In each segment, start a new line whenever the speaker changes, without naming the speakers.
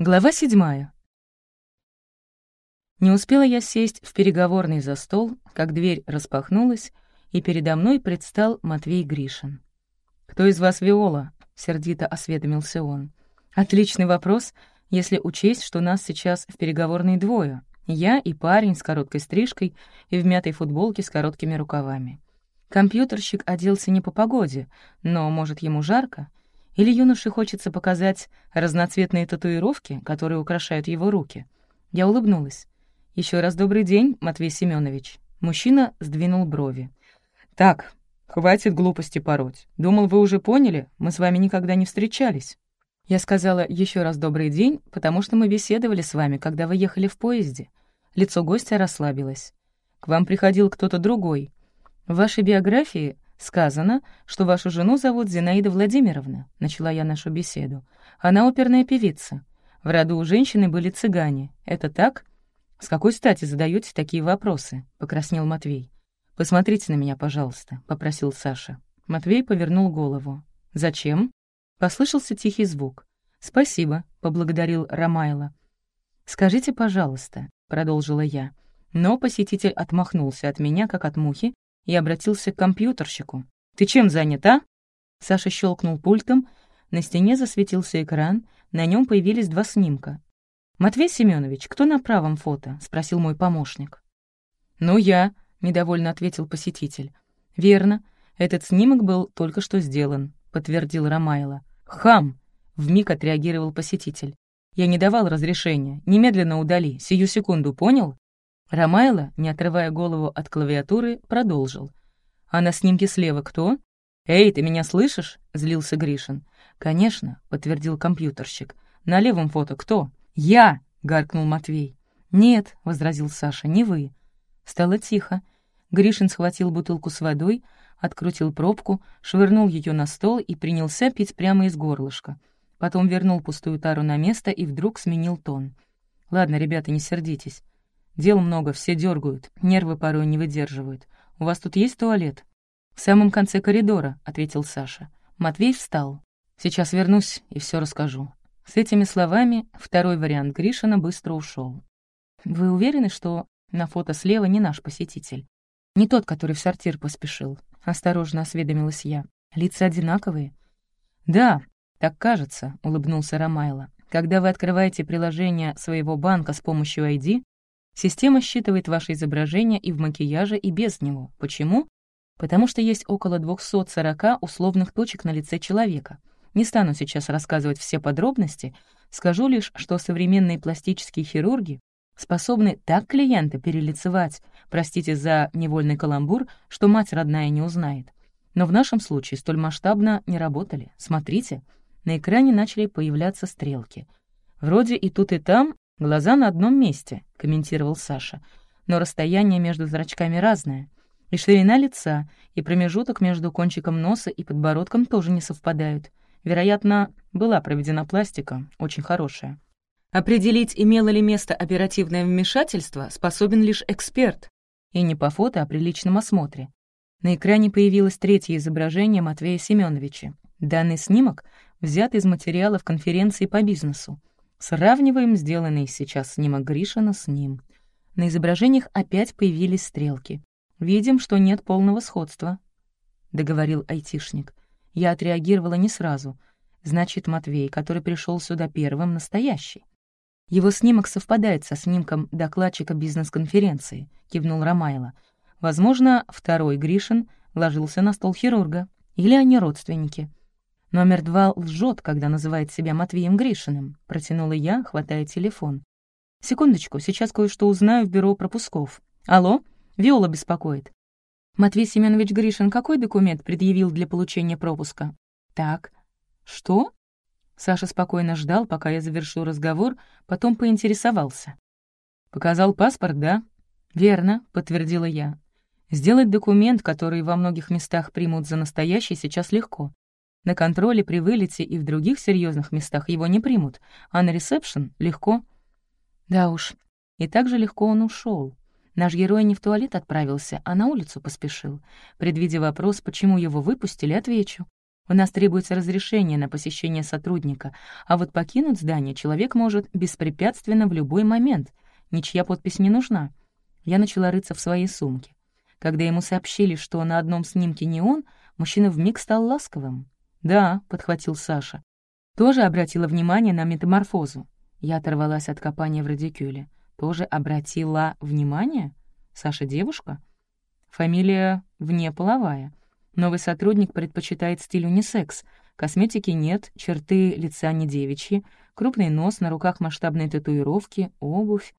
Глава седьмая. Не успела я сесть в переговорный за стол, как дверь распахнулась, и передо мной предстал Матвей Гришин. «Кто из вас Виола?» — сердито осведомился он. «Отличный вопрос, если учесть, что нас сейчас в переговорной двое. Я и парень с короткой стрижкой и в мятой футболке с короткими рукавами. Компьютерщик оделся не по погоде, но, может, ему жарко? Или юноше хочется показать разноцветные татуировки, которые украшают его руки? Я улыбнулась. Еще раз добрый день, Матвей Семенович. Мужчина сдвинул брови. «Так, хватит глупости пороть. Думал, вы уже поняли, мы с вами никогда не встречались». Я сказала еще раз добрый день, потому что мы беседовали с вами, когда вы ехали в поезде. Лицо гостя расслабилось. К вам приходил кто-то другой. В вашей биографии «Сказано, что вашу жену зовут Зинаида Владимировна», — начала я нашу беседу. «Она оперная певица. В роду у женщины были цыгане. Это так?» «С какой стати задаете такие вопросы?» — покраснел Матвей. «Посмотрите на меня, пожалуйста», — попросил Саша. Матвей повернул голову. «Зачем?» Послышался тихий звук. «Спасибо», — поблагодарил Ромайло. «Скажите, пожалуйста», — продолжила я. Но посетитель отмахнулся от меня, как от мухи, и обратился к компьютерщику. «Ты чем занят, а?» Саша щелкнул пультом, на стене засветился экран, на нем появились два снимка. «Матвей Семенович, кто на правом фото?» — спросил мой помощник. «Ну, я», — недовольно ответил посетитель. «Верно, этот снимок был только что сделан», — подтвердил Ромайло. «Хам!» — вмиг отреагировал посетитель. «Я не давал разрешения. Немедленно удали. Сию секунду, понял?» Ромайло, не отрывая голову от клавиатуры, продолжил. «А на снимке слева кто?» «Эй, ты меня слышишь?» — злился Гришин. «Конечно», — подтвердил компьютерщик. «На левом фото кто?» «Я!» — гаркнул Матвей. «Нет», — возразил Саша, — «не вы». Стало тихо. Гришин схватил бутылку с водой, открутил пробку, швырнул ее на стол и принялся пить прямо из горлышка. Потом вернул пустую тару на место и вдруг сменил тон. «Ладно, ребята, не сердитесь. Дел много, все дергают, нервы порой не выдерживают. У вас тут есть туалет?» «В самом конце коридора», — ответил Саша. Матвей встал. «Сейчас вернусь и все расскажу». С этими словами второй вариант Гришина быстро ушел. «Вы уверены, что на фото слева не наш посетитель? Не тот, который в сортир поспешил?» — осторожно осведомилась я. «Лица одинаковые?» «Да, так кажется», — улыбнулся Ромайло. «Когда вы открываете приложение своего банка с помощью ID, Система считывает ваше изображение и в макияже, и без него. Почему? Потому что есть около 240 условных точек на лице человека. Не стану сейчас рассказывать все подробности, скажу лишь, что современные пластические хирурги способны так клиента перелицевать, простите за невольный каламбур, что мать родная не узнает. Но в нашем случае столь масштабно не работали. Смотрите, на экране начали появляться стрелки. Вроде и тут, и там «Глаза на одном месте», — комментировал Саша. «Но расстояние между зрачками разное. И ширина лица, и промежуток между кончиком носа и подбородком тоже не совпадают. Вероятно, была проведена пластика, очень хорошая. Определить, имело ли место оперативное вмешательство, способен лишь эксперт. И не по фото, а при личном осмотре. На экране появилось третье изображение Матвея Семеновича. Данный снимок взят из материалов конференции по бизнесу. Сравниваем сделанный сейчас снимок Гришина с ним. На изображениях опять появились стрелки. Видим, что нет полного сходства, — договорил айтишник. Я отреагировала не сразу. Значит, Матвей, который пришел сюда первым, настоящий. Его снимок совпадает со снимком докладчика бизнес-конференции, кивнул Ромайло. Возможно, второй Гришин ложился на стол хирурга. Или они родственники. «Номер два лжет, когда называет себя Матвеем Гришиным», — протянула я, хватая телефон. «Секундочку, сейчас кое-что узнаю в бюро пропусков. Алло, Виола беспокоит». «Матвей Семенович Гришин какой документ предъявил для получения пропуска?» «Так». «Что?» Саша спокойно ждал, пока я завершу разговор, потом поинтересовался. «Показал паспорт, да?» «Верно», — подтвердила я. «Сделать документ, который во многих местах примут за настоящий, сейчас легко. На контроле при вылете и в других серьезных местах его не примут, а на ресепшн легко. Да уж, и так же легко он ушел. Наш герой не в туалет отправился, а на улицу поспешил. Предвидя вопрос, почему его выпустили, отвечу. У нас требуется разрешение на посещение сотрудника, а вот покинуть здание человек может беспрепятственно в любой момент. Ничья подпись не нужна. Я начала рыться в своей сумке. Когда ему сообщили, что на одном снимке не он, мужчина вмиг стал ласковым. «Да», — подхватил Саша. Тоже обратила внимание на метаморфозу. Я оторвалась от копания в радикюле. Тоже обратила внимание? Саша девушка? Фамилия внеполовая. Новый сотрудник предпочитает стиль унисекс. Косметики нет, черты лица не девичьи, крупный нос, на руках масштабные татуировки, обувь.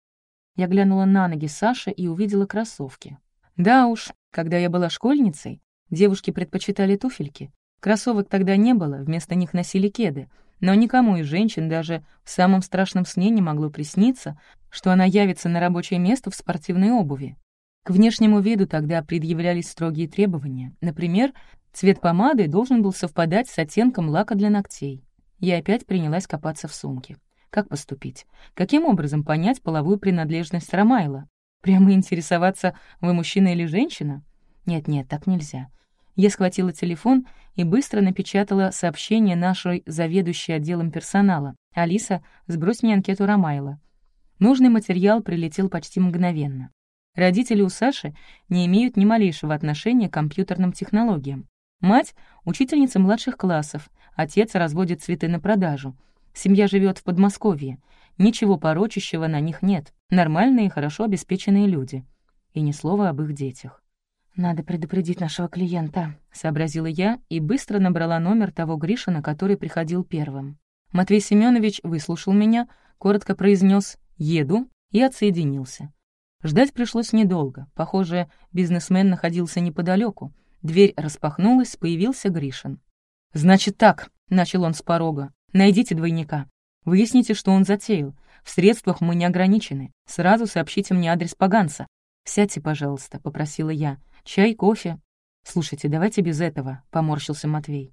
Я глянула на ноги Саши и увидела кроссовки. Да уж, когда я была школьницей, девушки предпочитали туфельки. Кроссовок тогда не было, вместо них носили кеды. Но никому из женщин даже в самом страшном сне не могло присниться, что она явится на рабочее место в спортивной обуви. К внешнему виду тогда предъявлялись строгие требования. Например, цвет помады должен был совпадать с оттенком лака для ногтей. Я опять принялась копаться в сумке. Как поступить? Каким образом понять половую принадлежность Ромайла? Прямо интересоваться, вы мужчина или женщина? Нет-нет, так нельзя. Я схватила телефон и быстро напечатала сообщение нашей заведующей отделом персонала. «Алиса, сбрось мне анкету Ромайла». Нужный материал прилетел почти мгновенно. Родители у Саши не имеют ни малейшего отношения к компьютерным технологиям. Мать — учительница младших классов, отец разводит цветы на продажу. Семья живет в Подмосковье. Ничего порочащего на них нет. Нормальные, хорошо обеспеченные люди. И ни слова об их детях. «Надо предупредить нашего клиента», — сообразила я и быстро набрала номер того Гришина, который приходил первым. Матвей Семенович выслушал меня, коротко произнес «еду» и отсоединился. Ждать пришлось недолго. Похоже, бизнесмен находился неподалеку. Дверь распахнулась, появился Гришин. «Значит так», — начал он с порога, — «найдите двойника. Выясните, что он затеял. В средствах мы не ограничены. Сразу сообщите мне адрес поганца. «Сядьте, пожалуйста», — попросила я. «Чай, кофе?» «Слушайте, давайте без этого», — поморщился Матвей.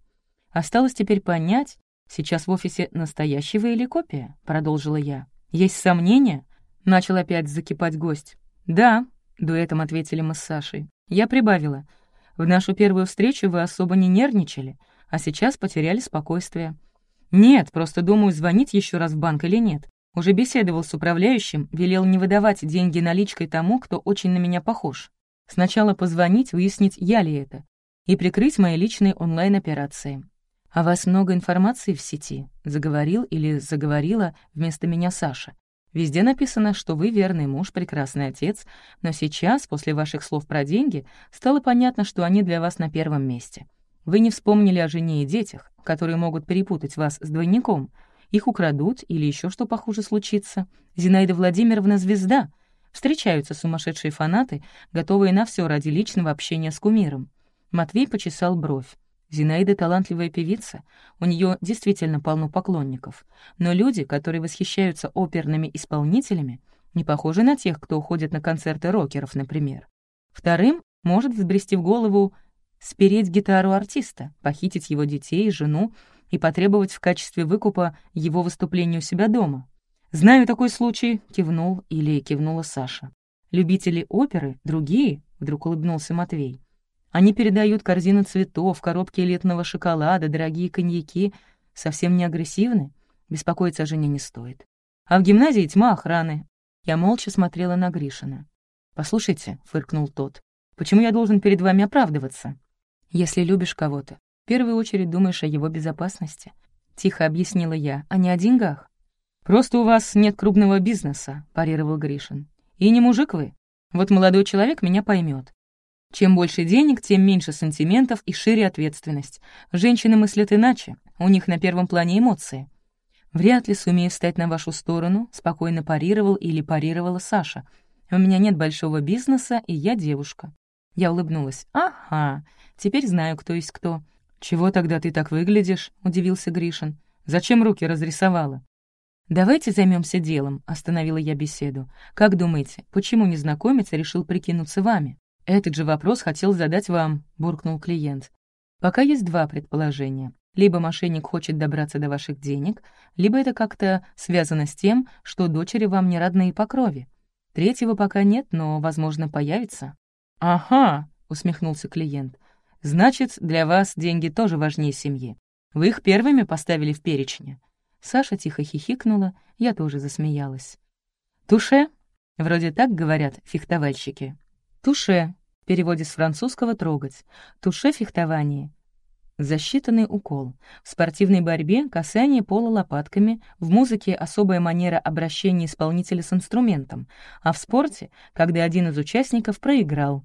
«Осталось теперь понять, сейчас в офисе настоящий или копия?» — продолжила я. «Есть сомнения?» Начал опять закипать гость. «Да», — дуэтом ответили мы с Сашей. Я прибавила. «В нашу первую встречу вы особо не нервничали, а сейчас потеряли спокойствие». «Нет, просто думаю, звонить еще раз в банк или нет. Уже беседовал с управляющим, велел не выдавать деньги наличкой тому, кто очень на меня похож. Сначала позвонить, выяснить, я ли это, и прикрыть мои личные онлайн-операции. «А вас много информации в сети?» — заговорил или заговорила вместо меня Саша. Везде написано, что вы верный муж, прекрасный отец, но сейчас, после ваших слов про деньги, стало понятно, что они для вас на первом месте. Вы не вспомнили о жене и детях, которые могут перепутать вас с двойником. Их украдут или еще что похуже случится. Зинаида Владимировна — звезда. Встречаются сумасшедшие фанаты, готовые на все ради личного общения с кумиром. Матвей почесал бровь. Зинаида — талантливая певица, у нее действительно полно поклонников. Но люди, которые восхищаются оперными исполнителями, не похожи на тех, кто уходит на концерты рокеров, например. Вторым может взбрести в голову спереть гитару артиста, похитить его детей, жену и потребовать в качестве выкупа его выступления у себя дома. «Знаю такой случай», — кивнул или кивнула Саша. «Любители оперы, другие», — вдруг улыбнулся Матвей. Они передают корзины цветов, коробки элитного шоколада, дорогие коньяки. Совсем не агрессивны. Беспокоиться о жене не стоит. А в гимназии тьма охраны. Я молча смотрела на Гришина. «Послушайте», — фыркнул тот, — «почему я должен перед вами оправдываться? Если любишь кого-то, в первую очередь думаешь о его безопасности». Тихо объяснила я, а не о деньгах. «Просто у вас нет крупного бизнеса», — парировал Гришин. «И не мужик вы. Вот молодой человек меня поймет. Чем больше денег, тем меньше сантиментов и шире ответственность. Женщины мыслят иначе, у них на первом плане эмоции. Вряд ли сумею встать на вашу сторону, спокойно парировал или парировала Саша. У меня нет большого бизнеса, и я девушка. Я улыбнулась. «Ага, теперь знаю, кто есть кто». «Чего тогда ты так выглядишь?» — удивился Гришин. «Зачем руки разрисовала?» «Давайте займемся делом», — остановила я беседу. «Как думаете, почему незнакомец решил прикинуться вами?» «Этот же вопрос хотел задать вам», — буркнул клиент. «Пока есть два предположения. Либо мошенник хочет добраться до ваших денег, либо это как-то связано с тем, что дочери вам не родные по крови. Третьего пока нет, но, возможно, появится». «Ага», — усмехнулся клиент. Значит, для вас деньги тоже важнее семьи. Вы их первыми поставили в перечне». Саша тихо хихикнула, я тоже засмеялась. «Туше?» — вроде так говорят фехтовальщики. «Туше» в переводе с французского «трогать». «Туше» — фехтование. Засчитанный укол. В спортивной борьбе касание пола лопатками, в музыке особая манера обращения исполнителя с инструментом, а в спорте, когда один из участников проиграл,